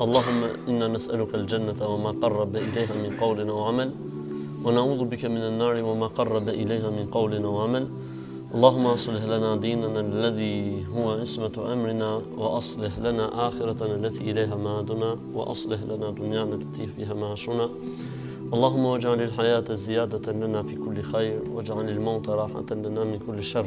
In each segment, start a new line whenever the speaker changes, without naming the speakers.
اللهم إنا نسألك الجنة وما قرب إليها من قول وعمل ونعوذ بك من النار وما قرب إليها من قول وعمل اللهم اصلح لنا ديننا الذي هو عصمة أمرنا وأصلح لنا آخرتنا التي إليها معادنا وأصلح لنا دنيانا التي فيها معاشنا اللهم واجعل الحياة زيادة لنا في كل خير واجعل الموت راحة لنا من كل شر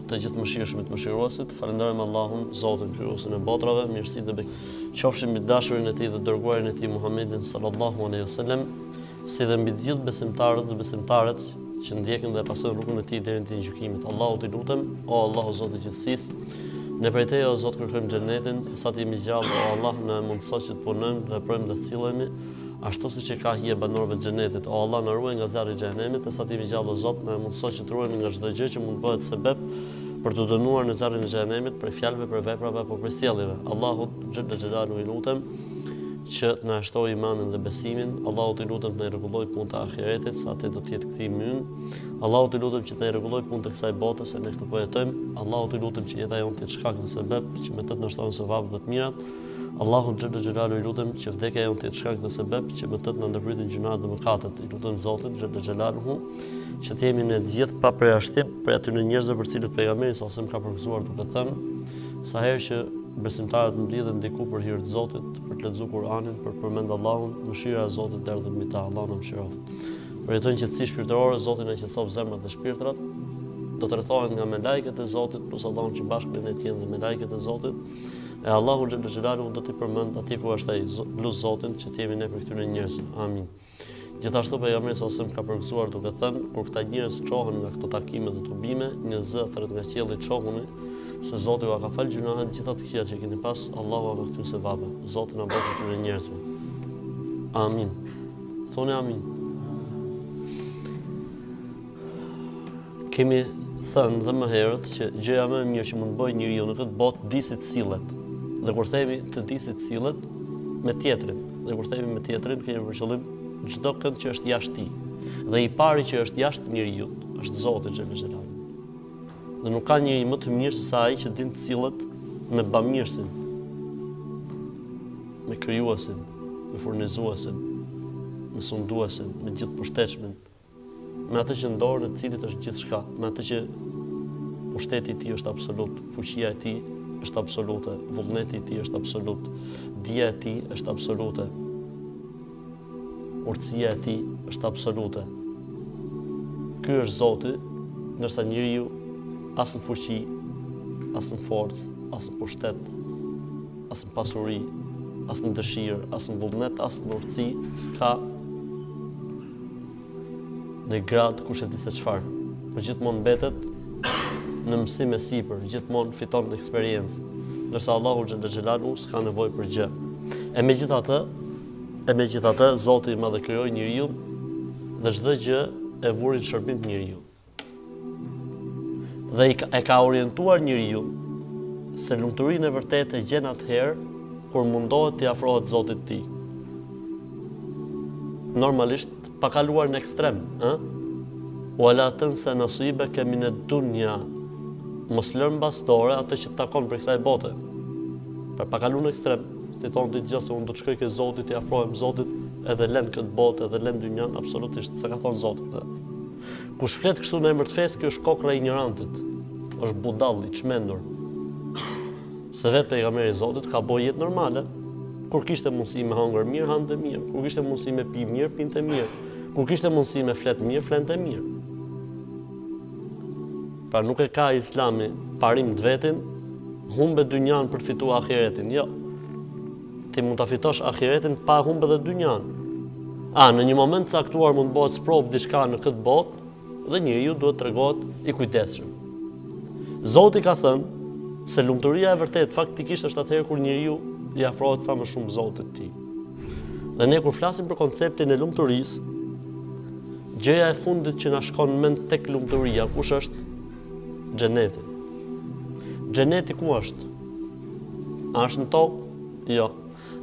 Të Gjithëmëshirshmit, Mëshiruesit, falënderojmë Allahun, Zotin, Krijuesin e botrave, mirësitë dhe bekimet qofshin mbi të dashurin e Tij dhe dërguarin e Tij Muhammedin sallallahu alejhi ve sellem, si dhe mbi të gjithë besimtarët dhe besimtaret që ndjekin dhe pasojnë rrugën e Tij deri në ditën e gjykimit. Allahut i lutem, o Allahu Zot i gjithësisë, ne prej Teje o Zot kërkojmë xhenetin, sa të jemi gjallë, o Allah, na e mundëso që të punojmë, të veprojmë dhe të sillemi Ashtu siç e ka hije banorëve të xhenetit, o Allah na ruaj nga zjarri i xhehenemit e sa të jemi gjallë o Zot na e mundëso që të ruhemi nga çdo gjë që mund të bëhet sebep për t'u dënuar në zjarrin e xhehenemit prej fjalëve prej veprave apo prej sjelljeve. Allahut xhelle xhelalu i lutem që të na shtojë imanin dhe besimin, Allahut i lutem të na rregullojë punën e ahiretit, se atje do të jetë kthimi ynë. Allahut i lutem që të na rregullojë punën e kësaj bote se ne këtu po jetojmë. Allahut i lutem që jeta jonë të jetë shkak dhe sebeb që me të të na shtohen sevapet dhe të mirat. Allahun xhelle xhelalu i lutem që vdekja jonë të jetë shkak dhe sebeb që me të të na ndërpriten gjynahet dhe mëkatet. I lutem Zotin xhelle xhelaluhu që të jemi ne të gjithë pa përjashtim prej atyre njerëzve për të cilët pejgamberi a.s. i ka përgëzuar duke thënë sa herë që besimtarët mblidhen diku për hir të Zotit, për të lexuar Kur'anin, për përmend Allahun, mëshira e Zotit derdhet mbi ta, Allahu na mëshiroftë. Përjetojnë qetësi shpirtërore, Zoti na qetësoftë zemrat dhe shpirtrat, do të rrethohen nga melaiket e Zotit, lus Allahun që bashkë me ne të jenë dhe melaiket e Zotit. E Allahu xhelle xhelalu do t'i përmend atje ku është ai. Lus Zotin që të jemi ne prej këtyre njerëzve. Amin. Gjithashtu pejgamberi a.s. i ka përgëzuar duke thënë, kur këta njerëz çohen nga këto takime dhe tubime, një zë thret nga qielli çohuni, se Zoti ua ka fal gjynahet gjitha të këqija që keni pas, Allahu ua ka kthy sevape. Zoti na bëftë prej këtyre njerëzve. Amin. Thoni amin. Kemi thënë dhe më herët që gjëja më e mirë që mund të bëjë njeriu në këtë botë të di si të sillet. Dhe kur themi të di si të sillet me tjetrin, dhe kur themi me tjetrin kemi për qëllim çdo kënd që është jashtë tij. Dhe i pari që është jashtë njeriu është Zoti xhelle xhelalu. Dhe nuk ka njeri më të mirë se sa ai që din të sillet me bamirësin, me krijuesin, me furnizuesin, me sunduesin, me gjithëpushtetshmin, me atë që në dorën e të cilit është gjithçka, me atë që pushteti i tij është absolut, fuqia e tij është absolute, vullneti i tij është absolut, dija e tij është absolute. Urtësia e tij është absolute. Ky është Zoti, ndërsa njeriu as në fuqi, as në forcë, as në pushtet, as në pasuri, as në dëshirë, as në vullnet, as në urtësi, s'ka Në gradë kush e di se çfarë, por gjithmonë mbetet në mësim e sipër, gjithmonë fiton eksperiencë, ndërsa Allahu xhelle xhelalu s'ka nevojë për gjë. E megjithatë, e megjithatë Zoti i Madh e krijoi njeriu dhe çdo gjë e vuri në shërbim të njeriut. Dhe e ka orientuar njeriun se lumturinë e vërtetë e gjen atëherë kur mundohet t'i afrohet Zotit të tij. Normalisht pa kaluar në ekstrem, ë? Wa la tansa nasibaka min ad-dunya. Mos lër mbas dore atë që të takon prej kësaj bote. Pra pa kalu në ekstrem, ti thon të gjithë se unë do të shkoj ke Zoti, t'i afrohem Zotit, edhe lën këtë botë, edhe lën dynjan, absolutisht, s'e ka thon Zoti këtë. Kush flet kështu në emër të fesë, kjo është kokrra e injorantit. Është budall i çmendur. Se vetë pejgamberi i Zotit ka bo jetë normale. Kur kishte mundësi me hongër mirë, hante mirë. Kur kishte mundësi me pi mirë, pinte mirë. Kur kishte mundësi me flet mirë, flente mirë. Pra nuk e ka Islami parim të vetin, humbe dynjan për të fituar ahiretin. Jo. Ti mund ta fitosh ahiretin pa e humb edhe dynjanë. A në një moment të caktuar mund të bëhet sprovë diçka në këtë botë dhe njeriu duhet të tregohet i kujdesshëm. Zoti ka thënë se lumturia e vërtetë faktikisht është atëherë kur njeriu i afrohet sa më shumë Zotit të tij. Dhe ne kur flasim për konceptin e lumturisë, gjëja e fundit që na shkon në mend tek lumturia, kush është? Xheneti. Xheneti ku është? A është në tokë? Jo.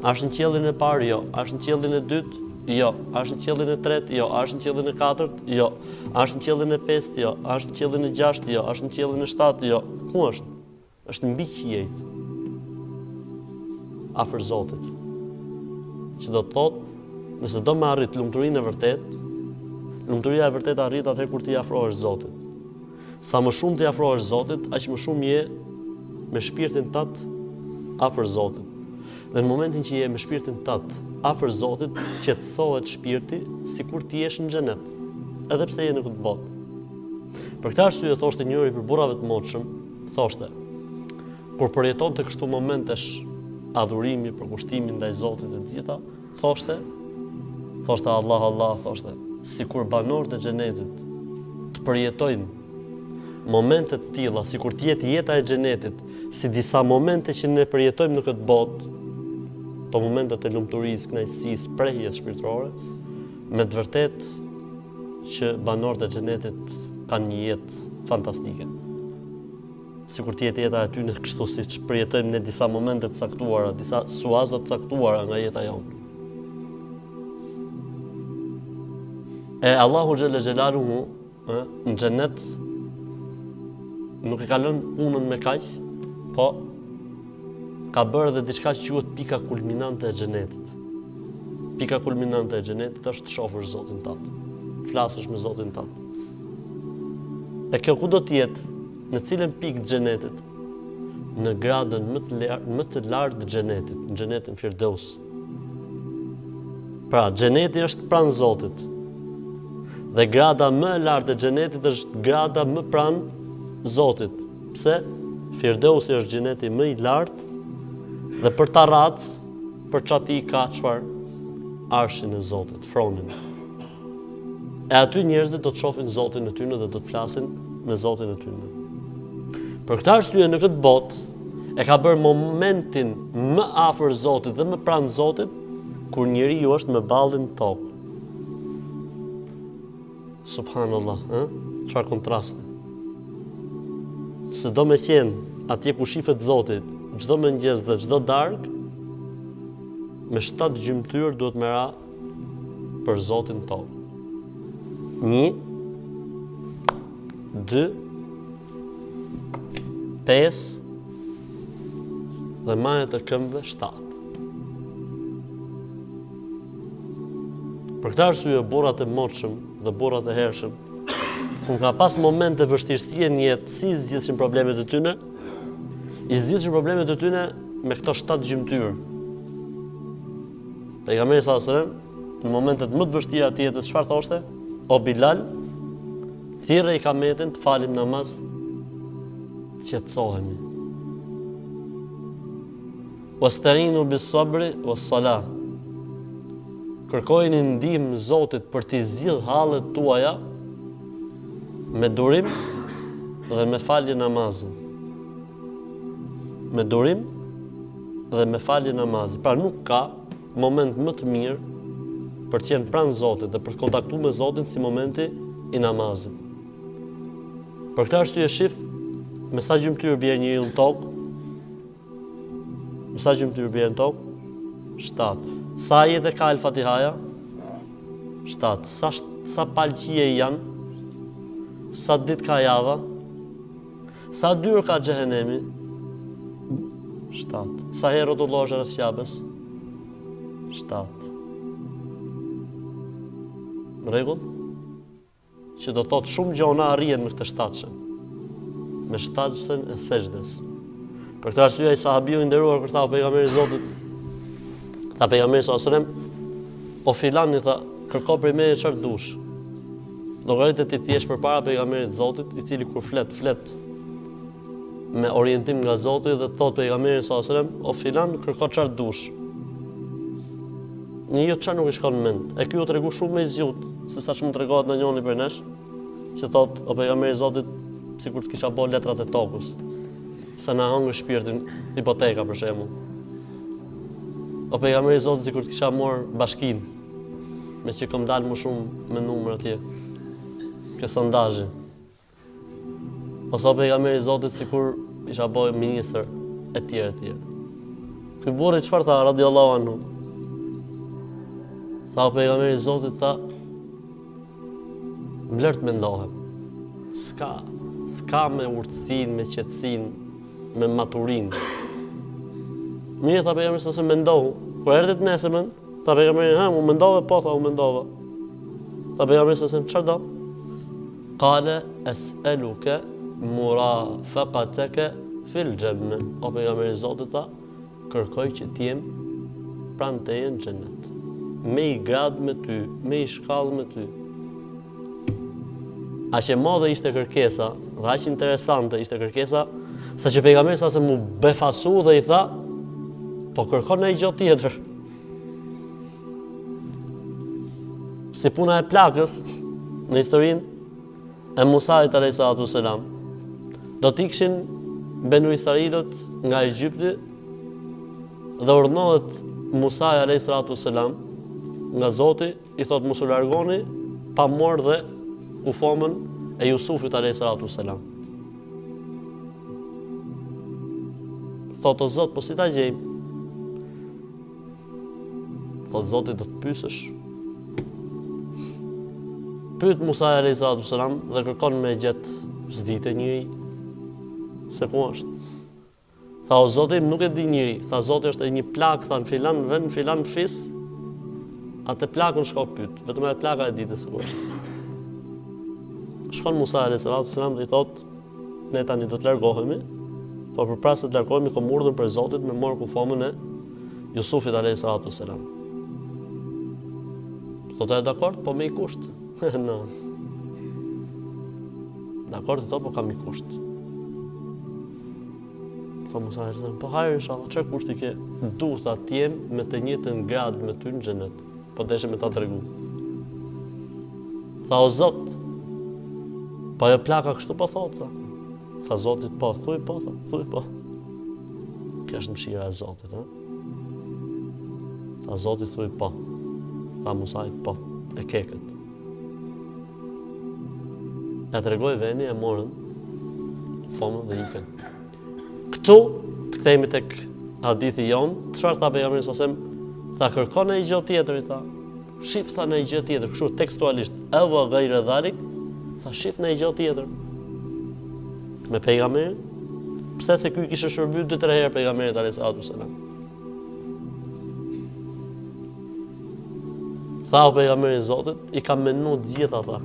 A është në qiellin e parë? Jo. A është në qiellin e dytë? Jo. A është në qiellin e tretë? Jo. A është në qiellin e katërt? Jo. A është në qiellin e pestë? Jo. A është në qiellin e gjashtë? Jo. A është në qiellin e shtatë? Jo. Ku është? Është mbi qiejt afër Zotit. Që do të thotë, nëse do me arrit lumturinë e vërtet, lumturia e vërtet arrihet atëherë kur t'i afrohesh Zotit. Sa më shumë t'i afrohesh Zotit, aq më shumë je me shpirtin tat afër Zotit. Dhe në momentin që je me shpirtin tat afër Zotit, qetësohet shpirti sikur të jesh në xhenet, edhe pse je në këtë botë. Për këtë arsye thoshte njëri prej burrave të moçëm, Thoshte, Kur përjetonte kështu momentesh adhurimi, përkushtimi ndaj Zotit e të gjitha, thoshte, thoshte Allah, Allah, thoshte, sikur banorët e xhenetit të përjetojnë momente të tilla, sikur të jetë jeta e xhenetit, si disa momente që ne përjetojmë në këtë botë, ato momentet e lumturisë, kënaqësisë, prehjes shpirtrore, Me të vërtet që banorët e xhenetit kanë një jetë fantastike. Sikur të jetë jeta e tyne kështu siç përjetojmë ne disa momente të caktuara, disa suaza të caktuara nga jeta jonë. E Allahu xhelle xhelaluhu Ë, në xhenet nuk e ka lon punën me kaq, po ka bërë edhe diçka që quhet pika kulminante e xhenetit. Pika kulminante e xhenetit është të shofësh Zotin tat. Flasësh me Zotin tat. E kjo ku do të jetë? Në cilën pikë të xhenetit? Në gradën më të lartë, më të lartë të xhenetit, në xhenetin Firdaus. Pra, xheneti është pranë Zotit. Dhe grada më e lartë e xhenetit është grada më pranë Zotit. Pse? Firdausi është xheneti më i lartë dhe për tarracë, për çati ka çfar arshin e Zotit, fronin. E aty njerëzit do të shofin Zotin e tyne dhe do të flasin me Zotin e tyne. Për këtë arsye në këtë botë, e ka bërë momentin më afër Zotit dhe më pranë Zotit, kur njeriu është me ballin tokë. Subhanallah, e? Çfarë kontrasti. Se do me qenë atje ku shifet Zoti, çdo mëngjes dhe çdo darkë, me shtatë gjymtyrë duhet me ra për Zotin tonë. Një, dy, pesë, dhe majat e këmbëve shtatë. Për këtë arsye burrat e moçëm dhe burrat e hershëm, ku ka pas momente vështirësie në jetë, si i zgjidhshin problemet e tyne, i zgjidhshin problemet e tyne me këto shtatë gjymtyrë, Pejgamberi sa selam në momentet më të vështira të jetës çfarë thoshte? O Bilal, thirre ikametin të falim namaz, të qetësohemi. Wasta'inu bis sabri was sala. Kërkojini ndihmë Zotit për t'i zgjidh hallet tuaja me durim dhe me falje namazi. me durim dhe me falje namazi. Pra nuk ka moment më të mirë për të qenë pranë Zotit dhe për të kontaktuar me Zotin si momenti i namazit. Për këtë arsye shif me sa gjymtyr bie në tokë, me sa gjymtyr bie në tokë, 7. Sa ajete ka el Fatihaja? 7. Sa, sa palë qiej janë? Sa ditë ka java? Sa dyer ka xhehenemi? 7. Sa herë rrotullohesh rreth Qabes? 7. Në rregull? Që do thotë shumë gjona arrihen me këtë shtatshen. Me shtatshen e sexhdes. Për këtë arsye ai sahabiu i nderuar kur tha pejgamberi i Zotit, tha pejgamberi sallallahu alajhi wasallam, o filan i tha, kërko prej meje çfarë dush. Llogarite ti thjesht përpara pejgamberit të Zotit, i cili kur flet, flet me orientim nga Zoti dhe thot pejgamberi alejhi selam, o filan kërko çfarë dush. Një ja çfarë nuk i shkon në mend. E ky u tregu shumë më i zgjut se sa ç'mund tregohet ndonjëri prej nesh, që thot o pejgamberi i Zotit, sikur të kisha bërë letrat e tokës. Se na hëngri shpirtin hipoteka për shembull. O pejgamberi i Zotit, sikur të kisha marrë bashkinë Meqë kam dalë më shumë me numra atje. Ky sondazhi. Ose o pejgamberi i Zotit sikur t'isha bo ministër e tjerë e tjerë. Ky burri çfarë tha radiallahu anhu? Tha o pejgamberi i Zotit tha më lër të mendohem. Ska, ska me urtësin, me qetësinë, me maturinë. Mirë, tha pejgamberi salem mendohu, kur erdhi të nesërmen, Tha pejgamberi hë u mendove po tha u mendova. Tha pejgamberi salem çfarë do? Qale es'aluka murafaqataka fil janna. O pejgamberi i Zotit tha kërkoj që të jem pranë teje në xhenet. Me një gradë me ty, me një shkallë me ty. Aq e madhe ishte kërkesa, dhe aq interesante ishte kërkesa, sa që pejgamberi salem u befasu dhe i tha, po kërkon ndonjë gjë tjetër. Si puna e plakës në historinë e Musait alayhi salatu selam. Do të ikshin Benu Israilët nga Egjipti dhe urdhërohet Musai alayhi salatu selam nga Zoti I thotë mos u largoni pa marrë dhe kufomën e Jusufit alayhis salatu selam. Thotë o Zot, po si ta gjejmë? Thotë Zoti do të pyesësh. Pyet Musa alayhis salatu selam dhe kërkon me gjet s'dite njeri se ku është. Tha o zoti im nuk e di njeri tha zoti është një plakë tha në filan vend në filan fis atë plakën shko pyt vetëm ajo plaka e di se ku është shkon Musa alayhi salatu selam dhe i thot ne tani do të largohemi po përpara se të largohemi kam urdhër prej Zotit me marr kufomën e Jusufit alayhi salatu selam thotë e dakord po me një kusht dakord thotë po kam një kusht Tha Musa a.s. Po hajr inshallah, ç'kusht ke du, tha t'jem me të njëtën gradë me ty në xhenet, po deshe me ta tregu. Tha o zot, po ajo plaka kështu po thot, tha. Tha zoti, po, thuj po, tha, thuj po. Kjo është mëshira e zotit, tha. Tha zoti, thuj po. Tha Musai, po, e ke kët. Ia tregoi venin e morën formën dhe ikën. Këtu të kthehemi tek hadithi jon, çfarë tha pejgamberi salallahu alejhi selem, tha kërko nai gjë tjetër i tha. Shif tha nai gjë tjetër, kështu tekstualisht, e wa ghayra dhalik, tha shif nai gjë tjetër. Me pejgamberin, pse se ky kishte shërby dy tre herë pejgamberit alayhi salatu selam. Tha o pejgamberi i Zotit, i kam menu të gjitha tha.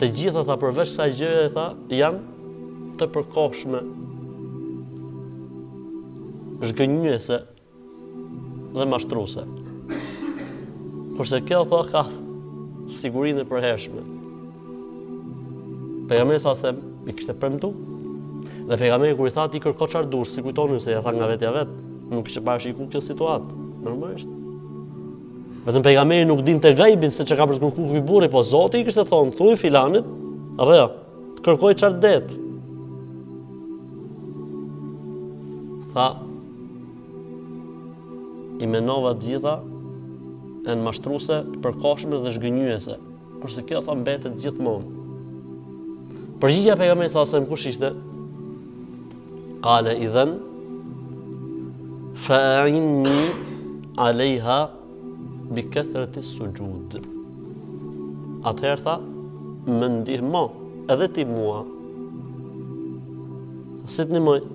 Të gjitha tha përveç ksaj gjëje tha janë të përkohshme. Zhgënjyese dhe mashtruese. Kurse kjo tha ka sigurinë e përhershme. Pejgamberi sa se i kishte premtu. Dhe pejgamberi kur i tha ti kërko çfarë dush, si kujtoni se e tha nga vetja vet, nuk ishte parashiku kjo situatë. Normalisht. Vetëm pejgamberi nuk dinte gajbin se çka ka për të kërkuar ky burri, po Zoti i kishte thonë, thuaj filanit, apo jo, të kërkojë çfarë të det. Tha i menova të gjitha janë mashtruse, të përkohshme dhe zhgënjyese. Kurse kjo tha mbetet gjithmonë. Përgjigja e pejgamberit sa sem kush ishte? Kale idhen, fa ainni alejha bi kethreti suxhud. Atëherë tha, më ndihmo edhe ti mua. Sitë një mëjë,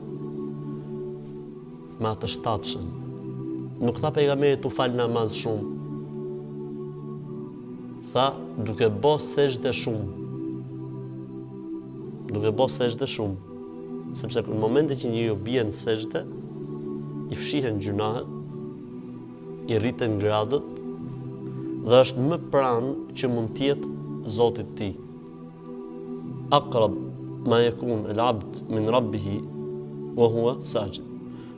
Me atë të shtatshen. Nuk tha pejgamberi tu fal namaz shumë. Tha duke bo sexhde shumë. Duke bo sexhde shumë. Sepse në momentin që njeriu bie në sexhde, i fshihen gjynahet, i rriten gradët dhe është më pranë që mund të jetë Zotit të tij. Aqrab ma yekun el abd min rabbihi wa huwa sajid.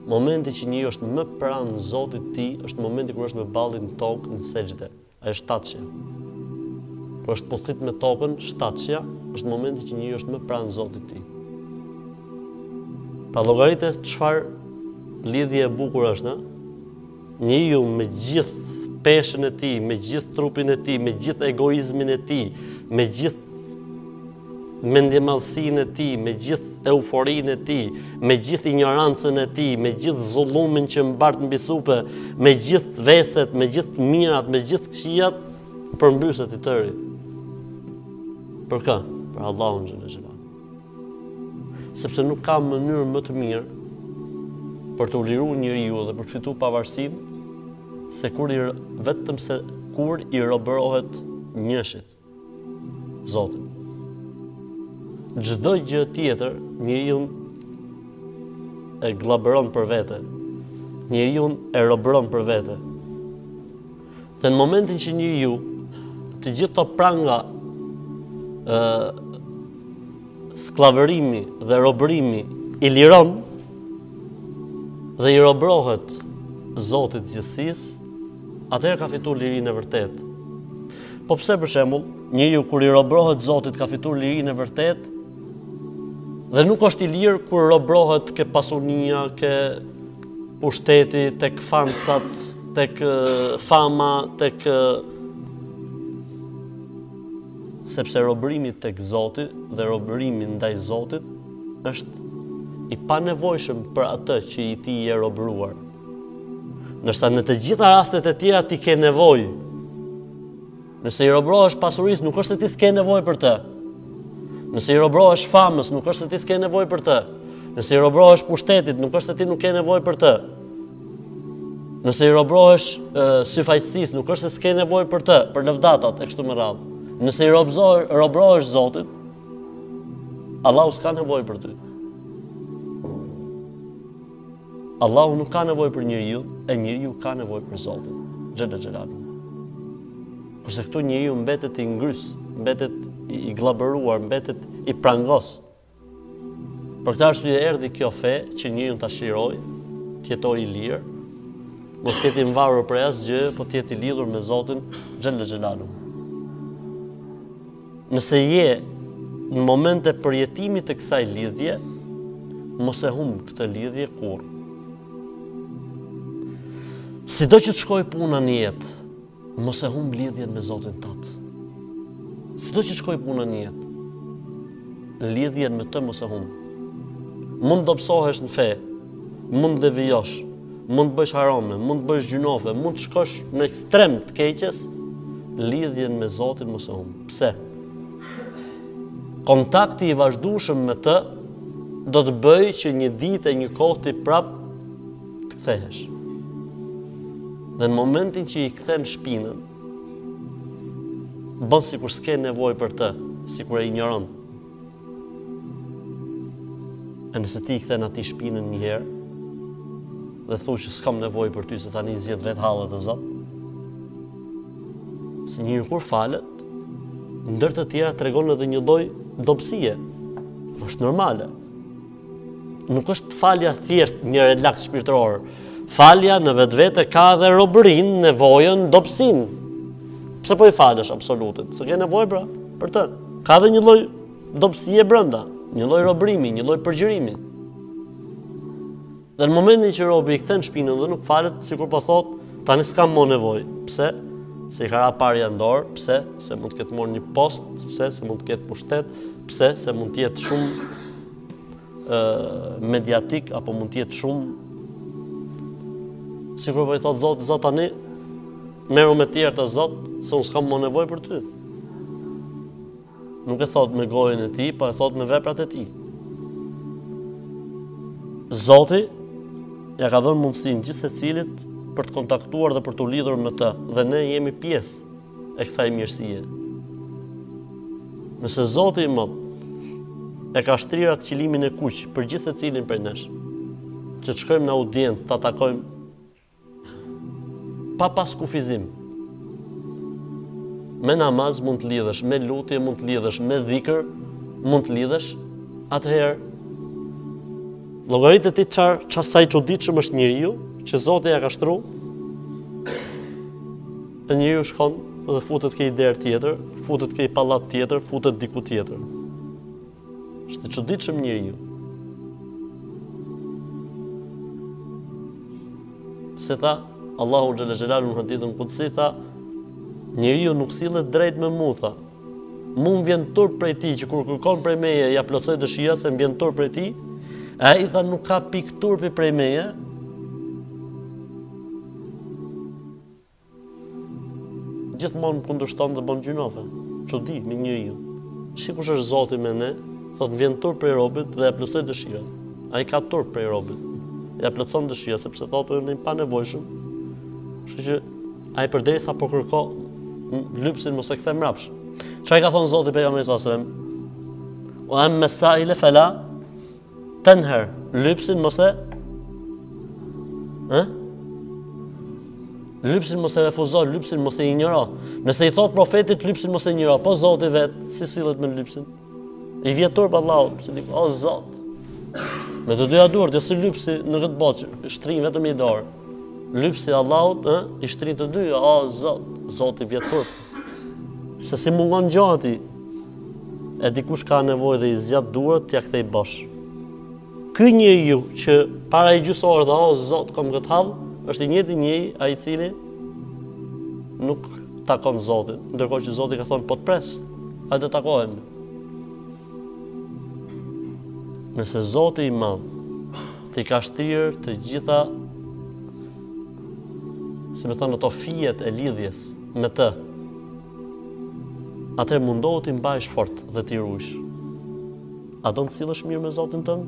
Momenti që njeriu është më pranë Zotit të tij është momenti kur është me ballin në tokë në sexhde, ajo e shtatshja. Kur është puthit me tokën, e shtatshja është momenti që njeriu është më pranë Zotit të tij. Pa llogarite çfarë lidhje e bukur është, në? Njeriu me gjithë peshën e tij, me gjithë trupin e tij, me gjithë egoizmin e tij, me gjithë mendjemadhësinë e tij, me gjithë euforinë e tij, me gjithë injorancën e tij, me gjithë zullumin që mbart mbi supe, me gjithë veset, me gjithë mirat, me gjithë këqijat, përmbyset i tëri. Për kë? Për Allahun xhele shanuhu. Sepse nuk ka mënyrë më të mirë për t'u liru njeriu dhe për t'u fitu pavarësinë se kur i vetëm se kur i robërohet njëshit, Zotit. Çdo gjë tjetër njeriun e gllabëron për vete. Njeriun e robëron për vete. Dhe në momentin që njeriu, të gjitha këto pranga e, skllavërimi dhe robërimi i liron dhe i robrohet Zotit gjithësisë, atëherë ka fitur lirinë e vërtetë. Po pse për shembull, njeriu kur i robrohet Zotit ka fitur lirinë e vërtetë, dhe nuk është i lirë kur robrohet ke pasunia, ke pushteti, tek fancat, tek fama, tek sepse robërimi tek Zoti dhe robërimi ndaj Zotit është i panevojshëm për atë që i ti je robëruar. Ndërsa në të gjitha rastet e tjera ti ke nevojë Nëse i robrohesh pasurisë, nuk është se ti s'ke nevojë për të. Nëse i robrohesh famës, nuk është se ti s'ke nevojë për të. Nëse i robrohesh pushtetit, nuk është se ti nuk ke nevojë për të. Nëse i robrohesh syfaqësisë, nuk është se s'ke nevojë për të, për lëvdatat e kështu me radhë. Nëse i robzohesh, robrohesh Zotit, Allahu s'ka nevojë për ty. Allahu nuk ka nevojë për njeriun, e njeriu ka nevojë për Zotin, xhella xhelalu. Kurse këtu njeriu mbetet i ngrys, mbetet i gllabëruar, mbetet i prangos. Për këtë arsye erdhi kjo fe që njeriun ta çlirojë, të jetojë i lirë, mos të jetë i mvarur prej asgjë, po të jetë i lidhur me Zotin xhella xhelalu. Nëse je në moment e përjetimit të kësaj lidhje, mos e humb këtë lidhje kurrë. Sido që të shkojë puna në jetë, mos e humb lidhjen me Zotin tat. Sido që të shkojë puna në jetë, lidhjen me të mos e humb. Mund të dobësohesh në fe, mund të devijosh, Mund të bësh harame, mund të bësh gjynofe, mund të shkosh në ekstrem të keqes, lidhjen me Zotin mos e humb. Pse? Kontakti i vazhdueshëm me të do të bëjë që një ditë e një kohë ti prap të kthehesh. Dhe në momentin që i kthen shpinën, bën sikur s'ke nevojë për të, sikur e injoron. E nëse ti i kthen atij shpinën një herë dhe thu që s'kam nevojë për ty se tani zgjidh vetë hallet e Zot. Se njeri kur falet, ndër të tjera tregon edhe një lloj dobësie. Është normale. Nuk është falja thjesht një relaks shpirtëror. Falja në vetvete ka edhe robërinë, nevojën, dobësinë. Pse po i falesh absolutit? Se ke nevojë pra për të. Ka edhe një lloj dobësie brenda, një lloj robërimi, një lloj përgjërimi. Dhe në momentin që robi i kthen shpinën dhe nuk falet, sikur po thotë, tani s'kam më nevojë. Pse? Se i ka ra parja në dorë, pse? Se mund të ketë marrë një post, pse? Se mund të ketë pushtet, pse? Se mund të jetë shumë ë mediatik apo mund të jetë shumë sikur po i thotë Zotit, Zot tani merru me të tjerët o Zot, se unë s'kam më nevojë për ty. Nuk e thotë me gojën e tij, po e thotë me veprat e tij. Zoti ja ka dhënë mundësinë gjithsecilit për të kontaktuar dhe për t'u lidhur me të, dhe ne jemi pjesë e kësaj mirësie. Nëse Zoti i madh, e ka shtrirë qilimin e kuq për gjithsecilin prej nesh, që të shkojmë në audiencë, ta takojmë Pa pas kufizim. Me namaz mund të lidhesh, me lutje mund të lidhesh, me dhikër mund të lidhesh, atëherë llogarite ti çar sa i çuditshëm është njeriu që Zoti ja ka shtru. E njeriu shkon dhe futet ke një derë tjetër, futet ke një pallat tjetër, futet diku tjetër. Është i çuditshëm njeriu. Se tha Allahu xhelle xhelaluhu në hadithin kudsi tha njeriu nuk sillet drejt me mua tha. Mu më vjen turp prej tij që kur kërkon prej meje ja plotësoj dëshirat se më vjen turp prej tij. E ai tha nuk ka pikë turpi prej meje. Gjithmonë më kundërshton dhe bën gjynahe. Çudi me njeriun. Si kush është Zoti me ne, thotë më vjen turp prej robit dhe ja plotësoj dëshirat. Ai ka turp prej robit. Ja plotëson dëshirat sepse thotë unë jam i panevojshëm. Kështu që ai përderisa po kërkon lypsin mos e kthe mbrapsh. Çfarë ka thënë Zoti pejgamberit sallallahu alajhi wasallam? Wa amma sa'ila fala Tanhar, lypsin mos e Ë? Lypsin mos e refuzo, lypsin mos e injoro. Nëse i thotë profetit lypsin mos e injoro, po Zoti vetë si sillet me lypsin? I vjen turp Allahut, pse di, o Zot. Me të dyja duart, jo si lypsi në këtë botë, shtrin vetëm një dorë. Lypsi i Allahut, ë, i shtrin të dyja, o Zot, Zotit i vjen turp. Se si mungon gjati, e dikush ka nevojë dhe i zgjat duart t'ia kthej bosh. Ky njeriu që para i gjysore tha o Zot kom këtë hall, është i njëjti njeri ai i cili nuk takon Zotin, ndërkohë që Zoti ka thonë po të pres, hajt të takohemi. Nëse Zoti i madh t'i ka shtrirë të gjitha si me thonë ato fijet e lidhjes, me të, atëherë mundohu t'i mbajsh fort dhe t'i rujsh. A do të sillesh mirë me Zotin tënd?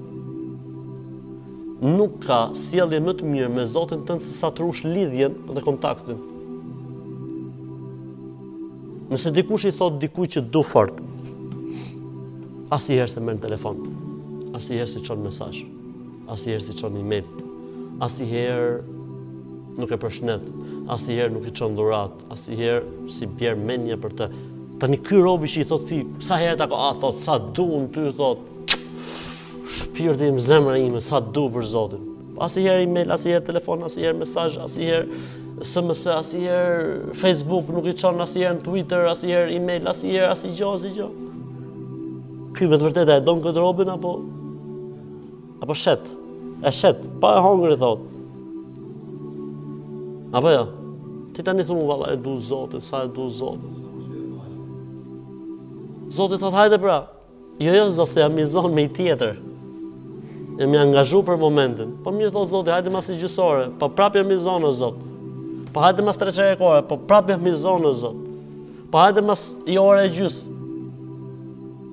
Nuk ka sjellje më të mirë me Zotin tënd se sa të rush lidhjen dhe kontaktin. Nëse dikush i thot dikujt që të du fort, asnjëherë s'e merr n'telefon, asnjëherë s'i çon mesazh. Asnjëherë s'i çon email. Asnjëherë nuk e përshëndet. Asnjëherë nuk i çon dhuratë. Asnjëherë s'i bjer mendja për të. Tani ky robi që i thot ti, sa herë takohet, thot sa du un ty thot. Shpirti im, zemra ime, sa të du për Zotin. Asnjëherë email, asnjëherë telefon, asnjëherë mesazh, asnjëherë SMS, asnjëherë Facebook nuk i çon, asnjëherë n'Twitter, asnjëherë email, asnjëherë asnjë gjë, asnjë gjë. Ky me të vërtetë e don këtë robin apo apo shet. E shet, pa e hongër i thot. Apo jo. Ti tani thu mu valla e du Zotin, sa e du Zotin. Zoti thot hajde pra. Jo jo Zot se jam i zon me i tjetër. Jam i angazhu për momentin. Po mirë thot Zoti, hajde mas i gjysore. Po prapë jam i zon o Zot. Po hajde mas tre çerek ore, po prapë jam i zon o Zot. Po hajde mas i ore e gjys.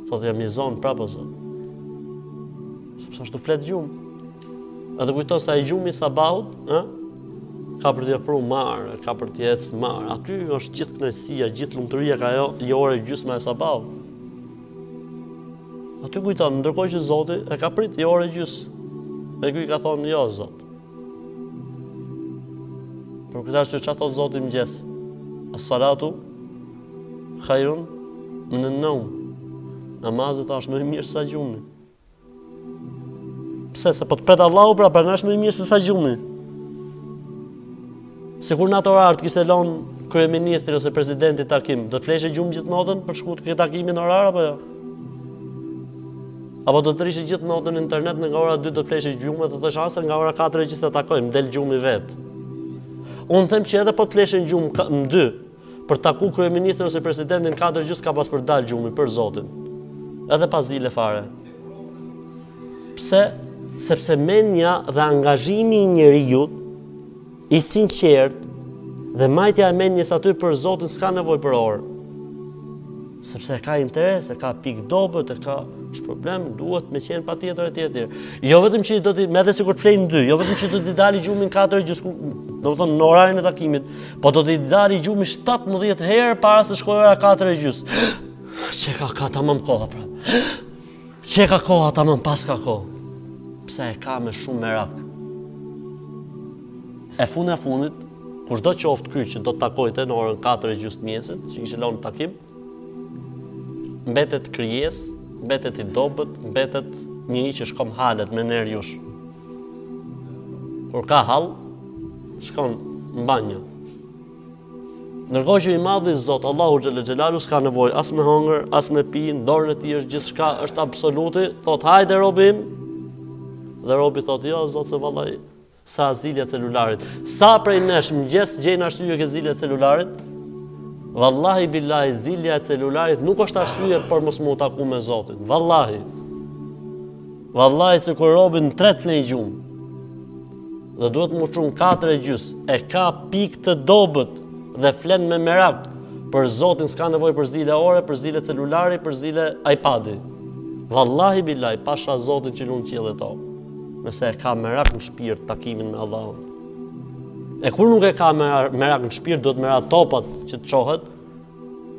Thotë jam i zonë prapë Zot. Sepse është tu fjetë gjumë. Dhe kujton se ai gjumi i sabahut, ë? Ka për të vepruar marr, ka për të ecë marr. Aty është gjithë kënaqësia, gjithë lumturia te ajo i orë e gjys e sabahut. Aty kujton, ndërkohë që Zoti e ka prit i orë e gjys. Dhe ky i ka thonë, "Jo, Zot, Për këtë arsye çfarë thot Zoti n'mëngjes? As-salatu khairun min an-nawm. Namazi tha asht më i mirë sesa gjumi. Pse se po të pret Allahu pra prandaj është më i mirë se sa gjumi. Sikur në atë orar të kishte lënë kryeministri ose presidenti takim, do të fleshe gjumë gjithë notën për të shkuar te takimi n'orar apo jo? Apo do të rrishe gjithë notën në internet e nga ora 2 do të fleshe gjumë dhe të thoshe se nga ora 4 e gjys ta takojmë, del gjumi vetë. Unë them që edhe po të fleshe gjumë në 2, Për t'taku kryeministrin ose presidentin katër e gjys ka pas për t'i dalë gjumi për zotin. Edhe pa zile fare. Pse? Sepse menja dhe angazhimi i njeriut i sinqert dhe majtja e menjes aty për zotin s'ka nevojë për orë. Sepse ka interes, e ka pikë dobët, e ka është problem, duhet me qenë patjetër e tjetër. Jo vetëm që do t'i, edhe sikur të flejnë dy, jo vetëm që do t'i dali gjumi në 4 e gjys, domethënë në orarin e takimit, po do t'i dali gjumi 17 herë para se t'shkojë ora 4 e gjys. Që ka, ka tamam koha, pra. Pse ka koha tamam po s'ka kohë? Pse e ka me shumë merak? E fundi i fundit, kushdo qoftë ky që do të takojte në orën 4 e gjys të mjesit, që kishte lonë takim, mbetet krijesë, mbetet i dobët, mbetet njeri që shkon n'hale, me nder jush. Kur ka hall, shkon në banjë. Ndërkohë që i madhi Zot, Allahu xhel-le xhelaluhu s'ka nevojë as me hongër, as me pi, në dorën e tij është gjithçka, është absoluti, thot hajde robi im. Dhe robi thot jo Zot se vallai s'ra zilja e celularit. Sa prej nesh n'mëngjes gjejnë arsye ke zilja e celularit? Vallahi billahi zilja e celularit nuk është arsye për mos me u taku me Zotin. Vallahi. Vallahi se kur robi në tre t'bjen në gjum. Dhe duhet m'u çu në katër e gjys. E ka pikë të dobët dhe flen me merak. Për Zotin s'ka nevojë për zile ore, për zile celulari, për zile iPadi. Vallahi billahi pasha Zotin që lun qiell e tokë. Nëse e ka merak në shpirt takimin me Allahun. E kur nuk e ka merak në shpirt, duhet me ra topat që të çohet,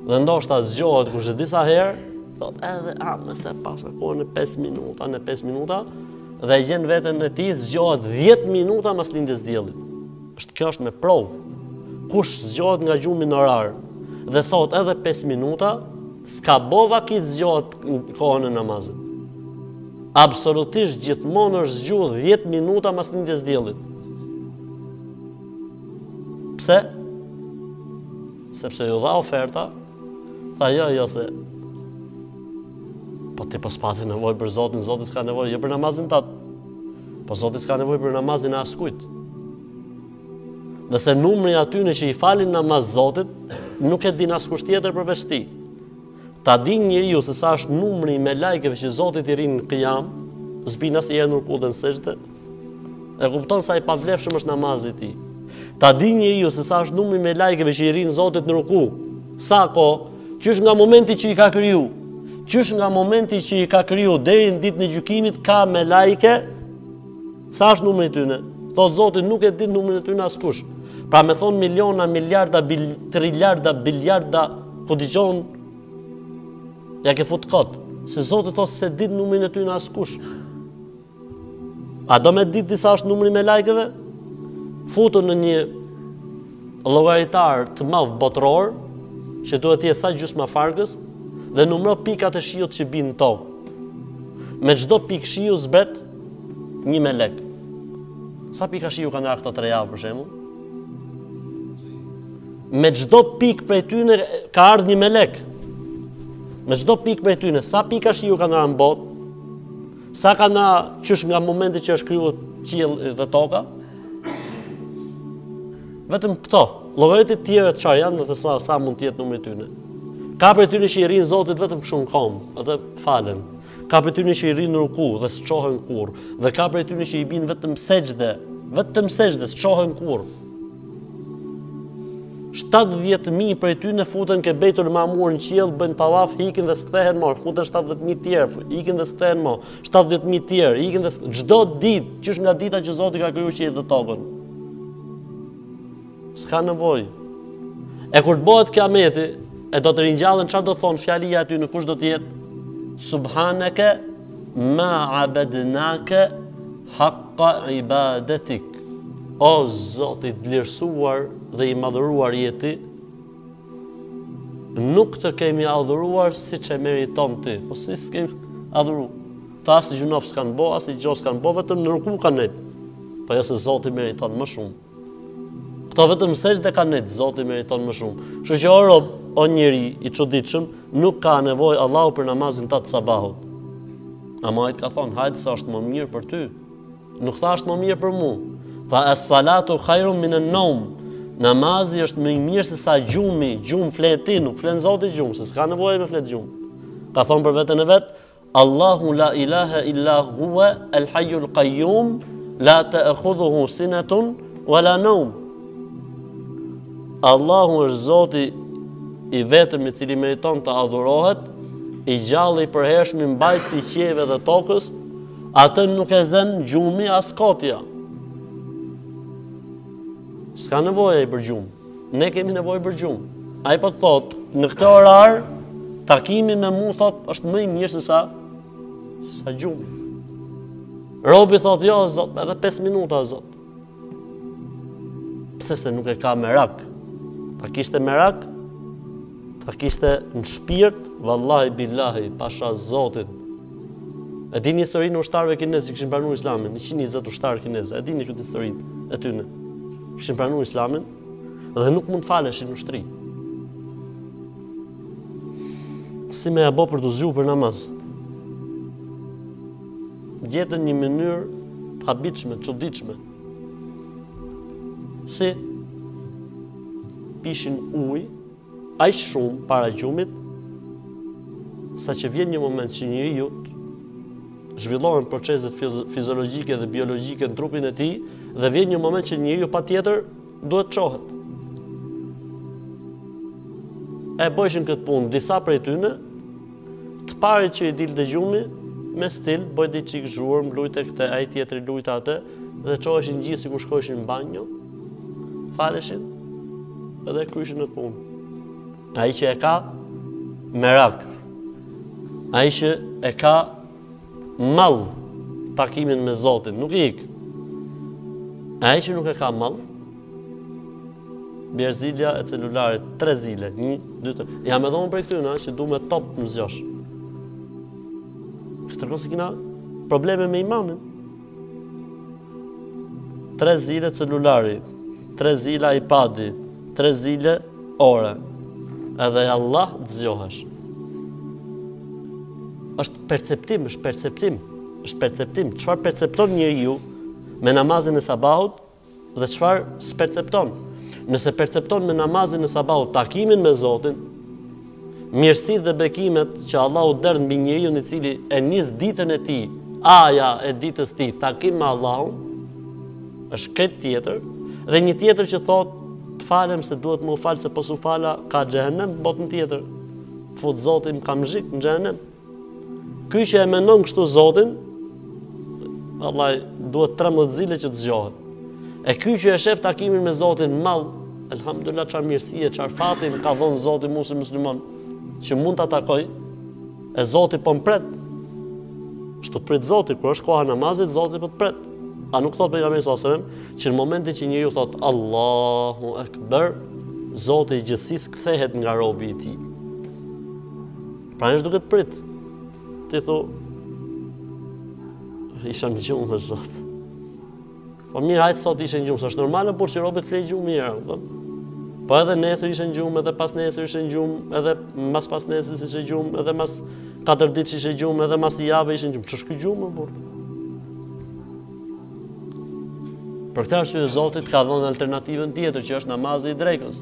Dhe ndoshta zgjohet kurdo disa herë thot edhe hë mo se pas ka kohë edhe 5 minuta, edhe 5 minuta dhe e gjen veten e tij zgjohet 10 minuta pas lindjes diellit. Është kjo është me provë. Kush zgjohet nga gjumi në orar dhe thot edhe 5 minuta, s'ka bo vaki t'zgjohet n'kohën e namazit. Absolutisht gjithmonë është zgju 10 minuta pas lindjes diellit. Pse? Sepse iu dha oferta, tha jo, jo se po ti po s'pate nevojë për Zotin, Zoti s'ka nevojë jo për namazin tat. Po Zoti s'ka nevojë për namazin e askujt. Sepse numrin e atyne që i falin namaz Zotit, nuk e din askush tjetër përveç tij. Ta dinë njeriu se sa është numri i melajkeve që Zotit i rrinë në kijam, s'bin as njëherë në ruku dhe në sexhde. E kupton sa i pavlefshëm është namazi i tij. Ta dinë njeriu se sa është numri i melajkeve që i rrinë Zotit në ruku. Sa kohë, qysh nga momenti që i ka kriju, qysh nga momenti që i ka kriju deri në ditën e gjykimit ka melajke Sa është numri i tyne? Thotë Zoti nuk e din numrin e tyne askush. Pra me thonë miliona, miliarda, bil, triljarda, biljarda, ku di gjonë, ja ke fut kot. Se Zoti thotë se din numrin e tyne askush. A do me ditë disa është numri i melajkeve? Futu në një logaritar të madh botëror, që duhet të jetë sa gjysma e Farkës dhe numro pikat e shiut që bin në tokë. Me çdo pikë shiu zbret Një melek. Sa pika shiu kanë ra këto tre javë për shembull? Me çdo pikë prej tyne ka ardh një melek. Me çdo pikë prej tyne, sa pika shiu kanë ra në botë? Sa kanë ra qysh nga momenti që është kriju qielli dhe toka? Vetëm këto, llogariti tjerët ça janë, do të sa sa mund të jetë numri i tyne. Ka prej tyne që i rrin Zotit vetëm kështu në kom, edhe falen. Ka prej tyne që i rrinë në ruku dhe s'çohen kurrë, dhe ka prej tyne që i bijnë vetëm sexhde, vetëm sexhde, s'çohen kurrë. 70.000 prej tyne futen ke Bejtul Mamur në qiell, bëjnë tavaf, hikin dhe s'kthehen ma, futen 70.000 të tjerë, hikin dhe s'kthehen ma, 70.000 të tjerë, hikin dhe s'kthehen ma, çdo ditë, qysh nga dita që Zoti ka kriju qiell dhe tokën. S'ka nevojë. E kur të bohet kiameti, e do të ringjallen ça do të thonë fjalia e tyne kush do të jetë? Subhanaka ma abadnaka haqqa ibadatik. O Zot i dlirësuar dhe i madhëruar je ti. Nuk të kemi adhuruar siç e meriton ti. Po si s'kem adhuru? Ta as i gjunof s'kan bo, as i gjunof s'kan bo, vetëm në ruku kanë nejtë. Po jo se Zoti meriton më shumë. Këto vetëm sexhde kanë nejtë, Zoti meriton më shumë. Kështu që o rob, o njeri i çuditshëm, nuk ka nevojë Allahu për namazin tat të sabahut. Ama të ka thonë, hajde se është mo mirë për ty. Nuk tha është mo mirë për mu. Tha as salatu khairun min an-nawm. Namazi është më i mirë se sa gjumi, gjum fle ti, nuk flen Zoti gjum, se s'ka nevojë me fjet gjum. Ka thonë për veten e vet, Allahu la ilahe illa huwa el hayyul qayyum la ta'khudhuhu sinatun wa la nawm. Allahu është Zoti i vetëm i cili meriton të adhurohet, i gjalli, i përhershmi, mbajtësi i qiejve dhe tokës, atë nuk e zë gjumi as kotja. S'ka nevojë për gjumë. Ne kemi nevojë për gjumë. Ai po të thotë, në këtë orar takimi me mu thotë është më i mirë se sa sa gjumi. Robi thot, jo, zot, edhe 5 minuta, zot. Pse se nuk e ka merak? Ta kishte merak, Ta kishte në shpirt, vallahi billahi, pasha Zotin. E dini historinë e ushtarve kinezë që kishin pranu Islamin, 120 ushtarë kinezë. E dini këtë historinë e tyne. Kishin pranu Islamin dhe nuk mund të faleshin në ushtri. Si me ia bo për t'u zgju për namaz. Gjetën një mënyrë të habitshme, të çuditshme. Si pishin ujë aq shumë para gjumit, saqë vjen një moment që njeriut zhvillohen proceset fiziologjike dhe biologjike në trupin e tij dhe vjen një moment që njeriu patjetër duhet të çohet. E bëjshin këtë punë disa prej tyne, Të parit që i dilte gjumi, me stil, bojte i çik zhurmë, lujte këtë, ai tjetri lujte atë, dhe çoheshin gjithë sikur shkoheshin në banjo, faleshin dhe kryshin punë. Ai që e ka merak, ai që e ka mall takimin me Zotin, nuk i ik. Ai që nuk e ka mall, bjen zilja e celularit, tre zile, një, dy, tre. Jam edhe unë prej këtyne, që du me top me u zgju. Kjo tregon se kina probleme me imanin. Tre zile celulari, tre zile iPadi, tre zile ore. Edhe hala s'zgjohesh. Është perceptim, është perceptim, është perceptim. Çfarë percepton njeriu me namazin e sabahut Dhe çfarë s'percepton? Nëse percepton me namazin e sabahut takimin me Zotin, mirësitë dhe bekimet që Allahu derdh mbi njeriun i cili e nis ditën e tij, aja e ditës tij, takim me Allahun, është krejt tjetër, dhe një tjetër që thot, të falem se duhet me u fal se po s'u fala, ka xhehenem botën tjetër, t'fut Zoti, ka me t'shti n'xhehenem, Ky që e menon kështu Zotin, vallahi duhet 13 zile që të zgjohet. E ky që e shef takimin me Zotin mall, elhamdulilah ça mirësie, çfarë fati më ka dhënë Zoti mua si musliman që mund ta takoj. E Zoti po m'pret. Është tu t'prit Zoti, kur është koha e namazit, Zoti po të pret. A nuk thot pejgamberi alejhi selam, që në momentin që njeriu thot Allahu Akbar, Zoti i gjithësisë kthehet nga robi i tij. Pra është duke t'prit. Ti thu, isha në gjumë more Zot. Po mirë, hajt sot ishe në gjumë, se është normale, burrë, që robi të flejë gjumë mirë. Po edhe nesër ishe në gjumë, edhe pas nesër ishe në gjumë, edhe mas pas nesër ishe n'gjumë, edhe mas katër ditësh ishe n'gjumë, edhe mas i jave ishe në gjumë. Ç'është ky gjumë, burrë? Për këtë arsye Zoti të ka dhënë alternativën tjetër që është namazi i drekës.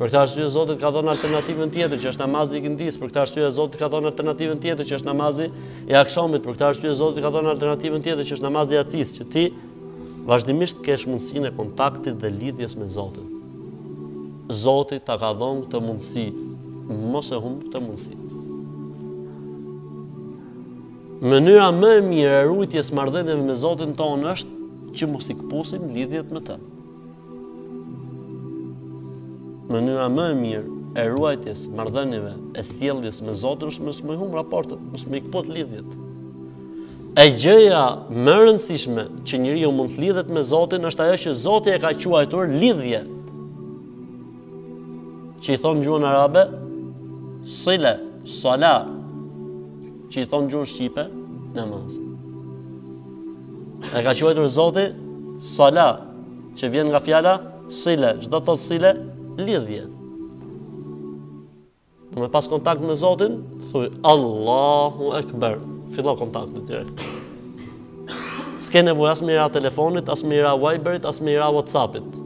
Për këtë arsye Zoti të ka dhënë alternativën tjetër që është namazi i ikindisë, për këtë arsye Zoti të ka dhënë alternativën tjetër që është namazi i akshamit, për këtë arsye Zoti të ka dhënë alternativën tjetër që është namazi i jacisë, që ti vazhdimisht të kesh mundësinë e kontaktit dhe lidhjes me Zotin. Zoti ta ka dhënë këtë mundësi, mos e humb këtë mundësi. Mënyra më e mirë e ruajtjes marrëdhënieve me Zotin tonë është që mos i këpusim lidhjet me të. Mënyra më e mirë e ruajtjes marrëdhënieve e sjelljes me Zotin është mos me i humb raportet, mos me i këput lidhjet. E gjëja më e rëndësishme që njeriu mund të lidhet me Zotin është ajo që Zoti e ka quajtur lidhje. Që i thonë n'gjuhën arabe, sile, sala, që i thonë n'gjuhën shqipe namaz. E ka quajtur Zoti sala, që vjen nga fjala sile, ç'do të thotë sile, lidhje. Do me pas kontakt me Zotin, thuj Allahu Ekber, fillo kontakt të tjere. S'ke nevojë as me i ra telefonit, as me i ra Viberit, as me i ra WhatsAppit.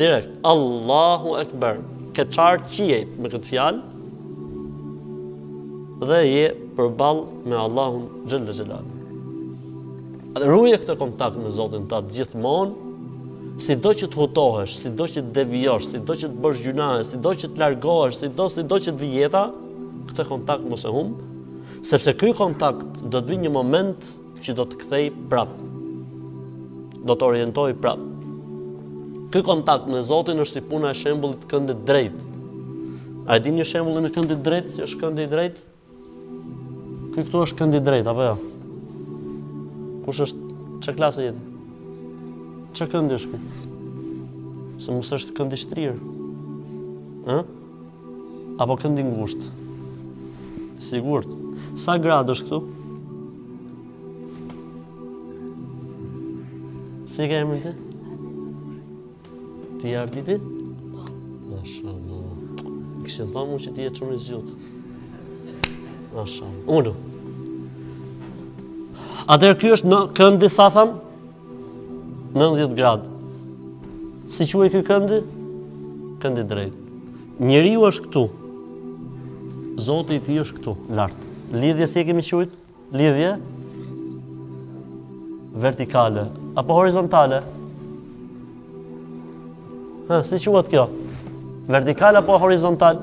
Direkt, Allahu Ekber, ke çarë qiejt me këtë fjalë, dhe je përballë me Allahun xhele xhelaluhu. Ruaje këtë kontakt me Zotin tënd gjithmonë, sido që të hutohesh, sido që të devijosh, sido që të bësh gjynahe, sido që të largohesh, sido, sido që të vijë jeta, këtë kontakt mos e humb, Sepse ky kontakt do të vijë një moment që do të të kthejë prap. Do të të orientojë prap. Ky kontakt me Zotin është si puna e shembullit të këndit të drejtë. A e dini shembullin e këndit të drejtë, si është këndi i drejt? Ky këtu është këndi i drejtë apo jo? Kush është ça klase je ti? Ça këndi është ky? Se mos është kënd i shtrirë. Ëh? Apo kënd i ngushtë. Sigurt. Sa gradë është këtu? Si e ke emrin ti? Ti je Arditi? Po. Mashallah. Kishin thënë mu që ti je shumë i zgjuar. Mashallah. Ulu. Atëherë ky është këndi sa thamë? 90 gradë. Si quhet ky këndi? Këndi i drejtë. Njeriu është këtu. Zoti i tij është këtu, lart. Lidhje si e kemi quajtur? Lidhje? Vertikale. Apo horizontale? Hë, si quhet kjo? Vertikale apo horizontal?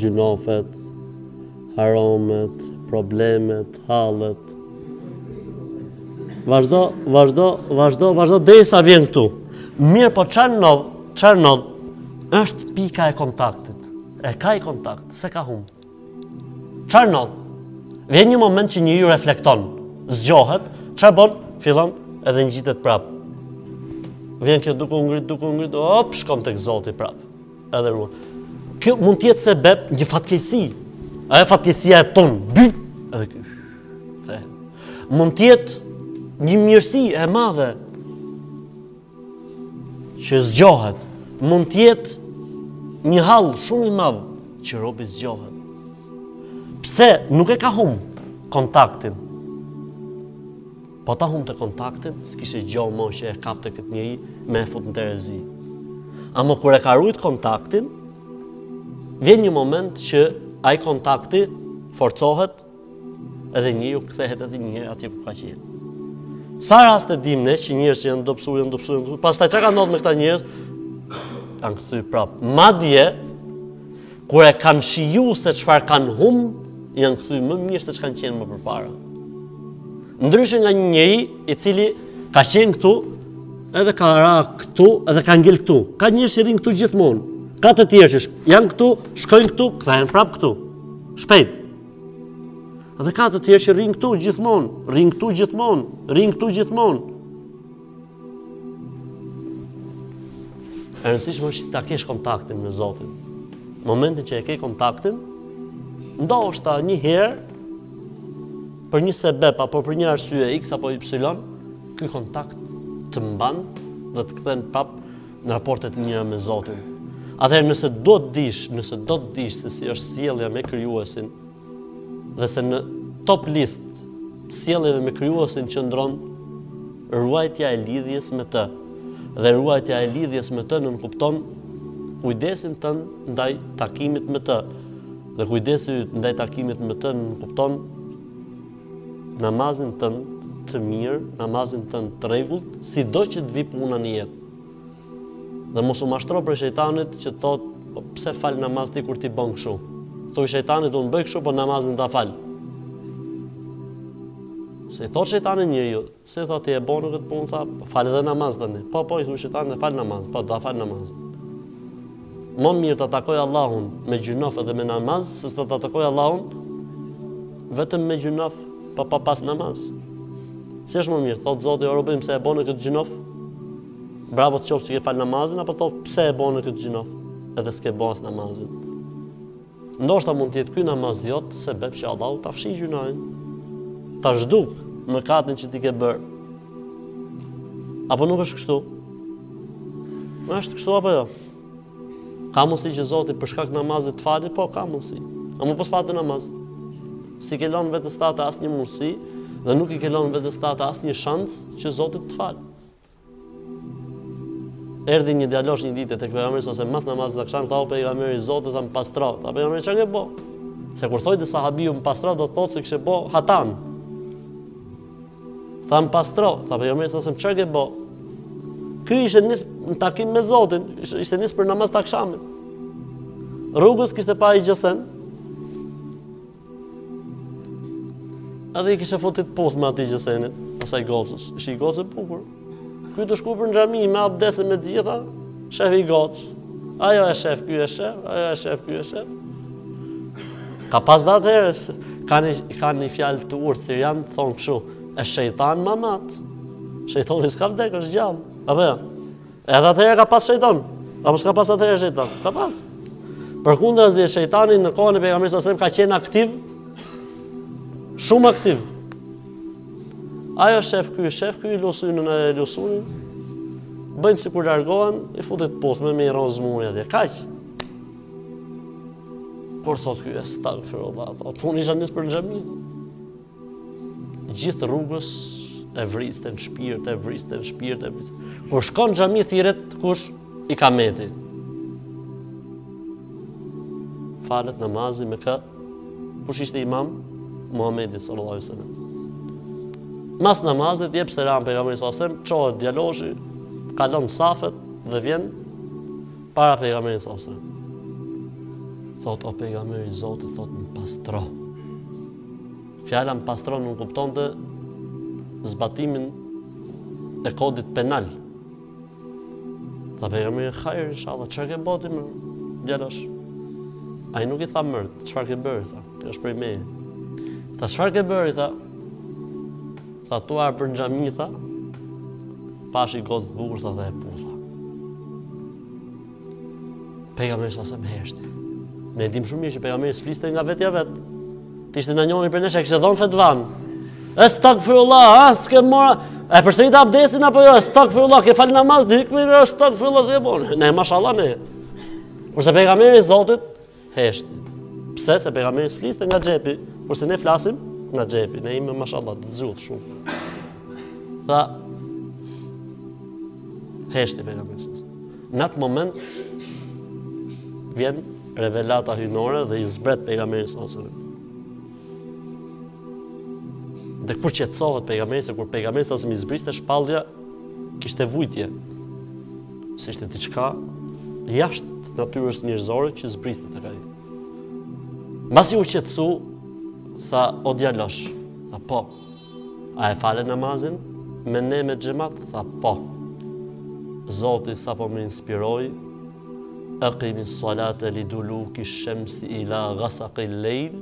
Gjynafet, haramet, problemet, hallet. Vazhdo, vazhdo, vazhdo, vazhdo derisa vjen këtu. Mirëpo çar ndodh, çar ndodh, është pika e kontaktit. E ka i kontakt, s'e ka humb. Çfarë ndodh? Vjen një moment që njeriu reflekton, zgjohet, çfarë bën? Fillon edhe ngjitet prap. Vjen kjo duke u ngrit, duke u ngrit, hop, shkon tek Zoti prap. Edhe ruan. Kjo mund të jetë sebep një fatkeqësi. Ajo fatkeqësia e tund, byt, edhe ky. The. Mund të jetë një mirësi e madhe. që zgjohet, mund të jetë një hall shumë i madh që robi zgjohet. Pse nuk e ka hum kontaktin? Po ta humte kontaktin, s'kishe gjo mo që e kapte këtë njeri me e fut në terezi. Amo kur e ka rujt kontaktin, vjen një moment që ai kontakti forcohet Edhe njeriu kthehet edhe njer atje ku ka qenë. Sa raste dim ne që njerëz që janë dobsu, janë dobsu, janë dobsu. Pastaj ça ka ndodh me këta njerëz? Janë kthy prap. Madje kur e kanë shiju se çfarë kanë hum, janë kthy më mirë se ç'kanë qenë më përpara. Ndryshe nga një njeri i cili ka qenë këtu, edhe ka ra këtu, edhe ka ngel këtu. Ka njerëz që rrin këtu gjithmonë. Ka të tjerë që janë këtu, shkojnë këtu, kthehen prapë këtu. Shpejt. Dhe ka të tjerë që rrinë këtu gjithmonë, rrinë këtu gjithmonë, rrinë këtu gjithmonë. E rëndësishme është që ta kesh kontaktin me Zotin. Momentin që e ke kontaktin, ndoshta një herë për një sebep apo për një arsye X apo Y, ky kontakt të mban dhe të kthen prap në raportet e mira me Zotin. Atëherë nëse do të dish, nëse do të dish se si është sjellja me krijuesin dije se në top list sjelljeve me krijuesin qëndron ruajtja e lidhjes me të. Dhe ruajtja e lidhjes me të nënkupton kujdesin tënd ndaj takimit me të. Dhe kujdesi yt ndaj takimit me të nënkupton namazin tënd të mirë, namazin tënd të rregullt, sido që të vi puna në jetë. Dhe mos u mashtro prej shejtanit që thot, po pse fal namaz ti kur ti bën kështu? Thuaj shejtanit unë bëj kështu po namazin do ta fal. Se i thot shejtani njeriut, se i thot ti e bën këtë punë, tha, fal edhe namaz tani. Po po i thuaj shejtanit fal namaz, po do fal namaz. Më mirë ta takoj Allahun me gjynof edhe me namaz, sesa ta takoj Allahun vetëm me gjynof pa pa pas namaz. Si është më mirë, thot Zoti o robi im pse e bëre këtë gjynof? Bravo të qoftë që ke fal namazin apo thot pse e bëre këtë gjynof? Edhe s'ke bë as namazin. Ndoshta mund të jetë ky namaz jot sebeb që Allahu ta fshijë gjynahën, ta zhduk mëkatin që ti ke bërë. Apo nuk është kështu? A është kështu apo jo? Ka mundësi që Zoti për shkak të namazit të fal, po ka mundësi. Ama po s'pate namaz, s'i ke lënë vetes tate asnjë mundësi dhe nuk i ke lënë vetes tate asnjë shans që Zoti të të fal. Erdhi një djalosh një ditë tek pejgamberi alejhi selam mas namazit akshamit tha o pejgamberi i Zotit tha më pastro. Tha pejgamberi ça ke bë? Se kur thoi të sahabiu pastro do të thotë se kishte bë hatan. Tha më pastro, tha pejgamberi alejhi selam ça ke bë? Ky ishte nis në takim me Zotin, ishte, ishte nis për namaz të akshamit. Rrugës kishte pa i gjesen, Edhe i kishte fut i puthme atij gjesenit, asaj gocës. Ishte i gocë e bukur. Ky tu shku për në xhami, me abdes e me të gjitha, shef i gocë. Ajo e shef, ky e shef, ajo e shef, ky e shef. Ka pas dhe atëherë, kanë, kanë një fjalë të urtë, sirianët, thonë këshu, esh-shejtan ma mat. Shejtoni s'ka vdekë, është gjallë. Apo jo? Edhe atëherë ka pas shejtan. Apo s'ka pas atëherë shejtan? Ka pas. Përkundrazi shejtani në kohën e pejgamberit alejhi selam ka qenë aktiv. Shumë aktiv. Ajo shef, ky shef, ky lusin e lusin. Bëjnë sikur largohen, i fut i puthme me i rrëzë muri atje. Kaq. Kur thot ky estagfirullah, thot unë isha nisur për xhami. Gjithë rrugës e vriste në shpirt, e vriste në shpirt, e vriste. Kur shkon xhami thirret kush ikameti. Falet namazi me kë? Kush ishte imam? Muhamedi sallallahu alaihi wasallam. Mas namazit jep selam pejgamberi sallallahu alaihi wasallam, çohet djaloshi, kalon safet dhe vjen para pejgamberit sallallahu alaihi wasallam. Thot o pejgamberi i Zotit thot më pastro. Fjala më pastro nënkuptonte zbatimin e kodit penal. Tha pejgamberi hajr inshallah, çfarë ke bërë ti mër djalosh? Ai nuk i tha mër, çfarë ke bërë tha, hiqu prej meje. Tha çfarë ke bërë tha? Tha tu ardh për në xhami tha. Pash i gocë të bukur tha dhe e putha. Pejgamberi a.s. heshti. Ne e dim shumë mirë që pejgamberi s'fliste nga vetja vet. Të ishte nonjëri prej nesh e kishte dhon fetvan. Estagfirullah, ha, s'ke moral. E përsërite abdesin apo jo? Estagfirullah, ke fal namaz, dihet me estagfirullah s'e bën. Ne mashallah ne. Kurse pejgamberi i Zotit heshti. Pse se pejgamberi s'fliste nga xhepi, kurse ne flasim nga xhepi, ne jemi mashallah të zgjut shumë. Tha heshti pejgamberi. Në atë moment vjen revelata hyjnore dhe i zbret pejgamberit sallallahu alajhi wasallam. Dhe kur qetësohet pejgamberi se kur pejgamberit sallallahu alajhi wasallam i zbriste shpallja Kishte vujtje, se ishte diçka jashtë natyrës njerzore që zbriste tek ai. Masi u qetësu, tha o djalosh, tha po, a e fale namazin, me ne me xhemat, tha po. Zoti sapo më inspiroj, ekimi salate lidulluki shemsi ila gasaki lejl,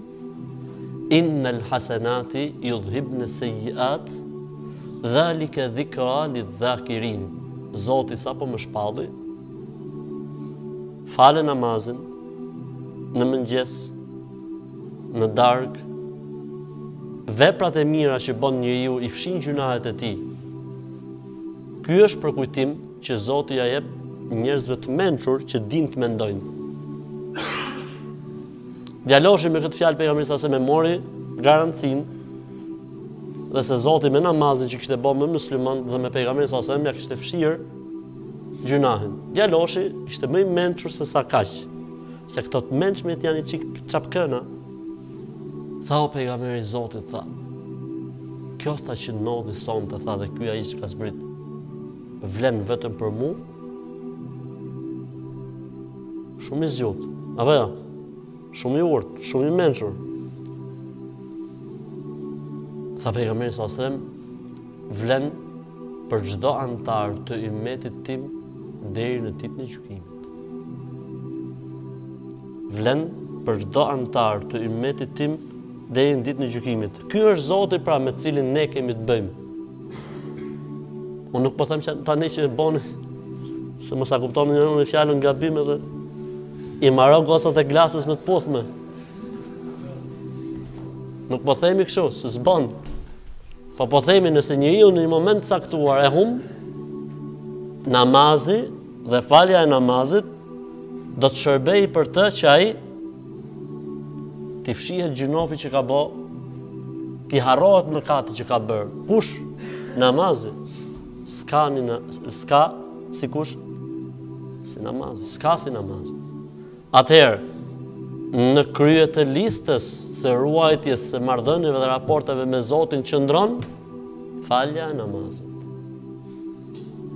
Innal hasenati yudhibne seyiat dhalike dhikra lidhakirin Zoti sapo më shpalli fale namazin në mëngjes në darkë veprat e mira që bën njeriu i fshin gjynahet e tij ky është përkujtim që Zoti ja jep njerëzve të mençur që dinë të mendojnë Djaloshi me këtë fjalë pejgamberi a.s. mori garancinë se Zoti me namazin që kishte bërë me musliman dhe me pejgamberin a.s. ja kishte fshir gjynahin. Djaloshi ishte më i mençur se sa kaq. Se këta të mençmit janë i çik çapkëna. Tha o pejgamber i Zotit tha. Kjo tha që ndodhi sonte tha dhe ky ajet që ka zbrit vlen vetëm për mua Shumë i zgjut. Apo jo? Shumë i urtë, shumë i mençur. Tha pejgamberi a.s. vlen për çdo antar të ymetit tim deri në ditën e gjykimit. Vlen për çdo antar të ymetit tim deri në ditën e gjykimit. Ky është Zoti pra me cilin ne kemi të bëjmë. Unë nuk po them që tani që boni se mos e kuptoni nonjëni fjalën gabim edhe i maron gocat e klasës me të puthme. Nuk po themi kështu, se s'bën. Po po themi nëse njeriu në një moment të caktuar e humb namazin Dhe falja e namazit do të shërbejë për të që ai t'i fshihet gjynofi që ka bë, t'i harrohet mëkati që ka bërë. Kush namazi s'ka sikush si namazi, s'ka si namazi. Atëherë, në krye të listës së ruajtjes së marrëdhënieve dhe raporteve me Zotin qëndron falja e namazit.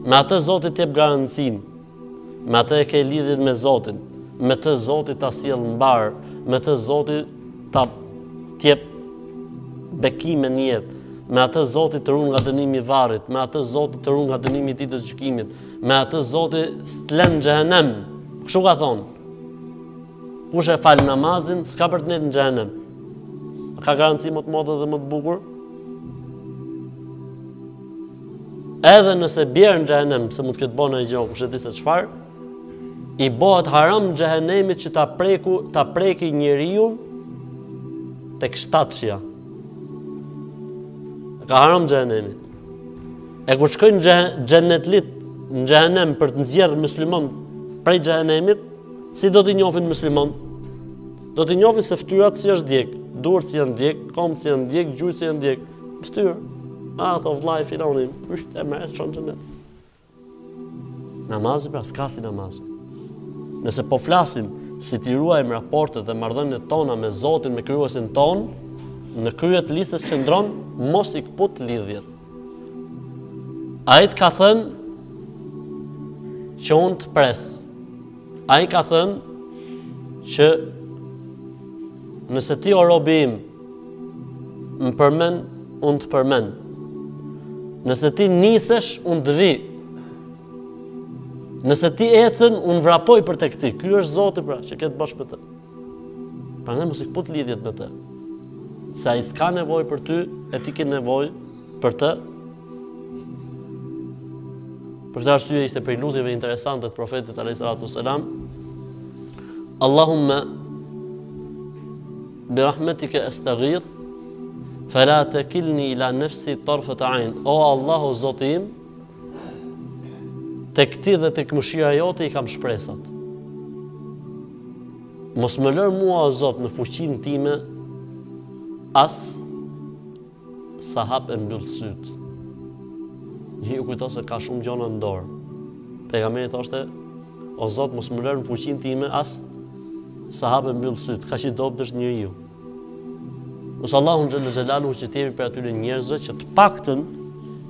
Me atë Zoti të jep garancinë, me atë e ke lidhjet me Zotin, me të Zoti ta sjell mbarë, me të Zoti të jep bekime në jetë, me atë Zoti të ruan nga dënimi i varrit, me atë Zoti të ruan nga dënimi i ditës së gjykimit, Me atë Zoti s'të len n'xhehenem. Kështu ka thonë. Kush e fal namazin, s'ka për të nejt në xhehenem. Ka garanci më të modhe dhe më të bukur? Edhe nëse bjerë në xhehenem, se mund të ketë bo naj gjo, kush e di se çfarë, i bëhet haram xhehenemit që ta preku, ta preki njeriun tek shtatëshja. Ka haram xhehenemit. E kur shkojnë xhenetlit në xhehenem për të nxjerrë musliman prej xhehenemit, si do t'i njofin muslimant? Do t'i njofin se ftyrat s'i është djeg, duart s'i janë djeg, komët s'i janë djeg, gjujt s'i janë djeg. Ftyrë. A, tho, vllai filoni, është e mërës qënë xhenet. Namazi pra s'ka si namazi. Nëse po flasim si t'i ruajmë raportet dhe marrëdhëniet tona me Zotin, me krijuesin tonë, në krye të listës qëndron mos i kput lidhjet. Ai të ka thënë që unë të pres. Ai ka thënë që nëse ti o robi im Më përmend, unë të përmend. Nëse ti nisesh, unë të vi. Nëse ti ecën, unë vrapoj për tek ti. Ky është Zoti pra, që ke të bësh me të. Prandaj mos i kput lidhjet me të. Se ai s'ka nevojë për ty, e ti ke nevojë për të. Për këtë arsye ishte prej lutjeve interesante të profetit a.s. Allahumme, Bi rahmetike estaghith fala takilni ila nafsi tarfat ayn. O Allahu Zoti im, tek ti dhe tek mëshira jote i kam shpresat. Mos më lër mua o Zot në fuqinë time as Sa hap e mbyll syt. Njeriu kujton se ka shumë gjona në dorë. Pejgamberi thoshte, o Zot, mos më ler në fuqinë time as sa hap e mbyll syt, kaq i dobët është njeriu. Lusim Allahun xhele xhelaluhu që t'jemi prej atyre njerëzve që të paktën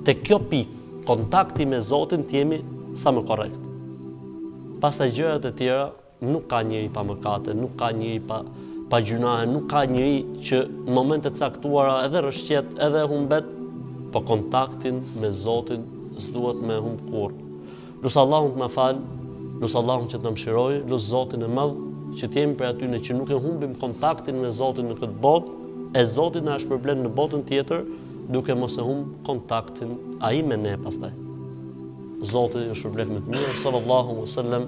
te kjo pikë, kontakti me Zotin t'jemi sa më korrekt. Pastaj gjërat e tjera, Nuk ka njeri pa mëkate, nuk ka njeri pa pa gjynahe, nuk ka njeri që në momente të caktuara edhe rrëshqet, edhe humbet, po kontaktin me Zotin s'duhet me e humb kurrë. Lus Allahun të na fal, lus Allahun që të na mëshiroj, lus Zotin e madh që të jemi prej atyre që nuk e humbim kontaktin me Zotin në këtë botë, e Zoti na shpërblen në botën tjetër duke mos e humb kontaktin ai me ne pastaj. Zoti ju shpërbleftë me të mirë, sallallahu alaihi wasallam.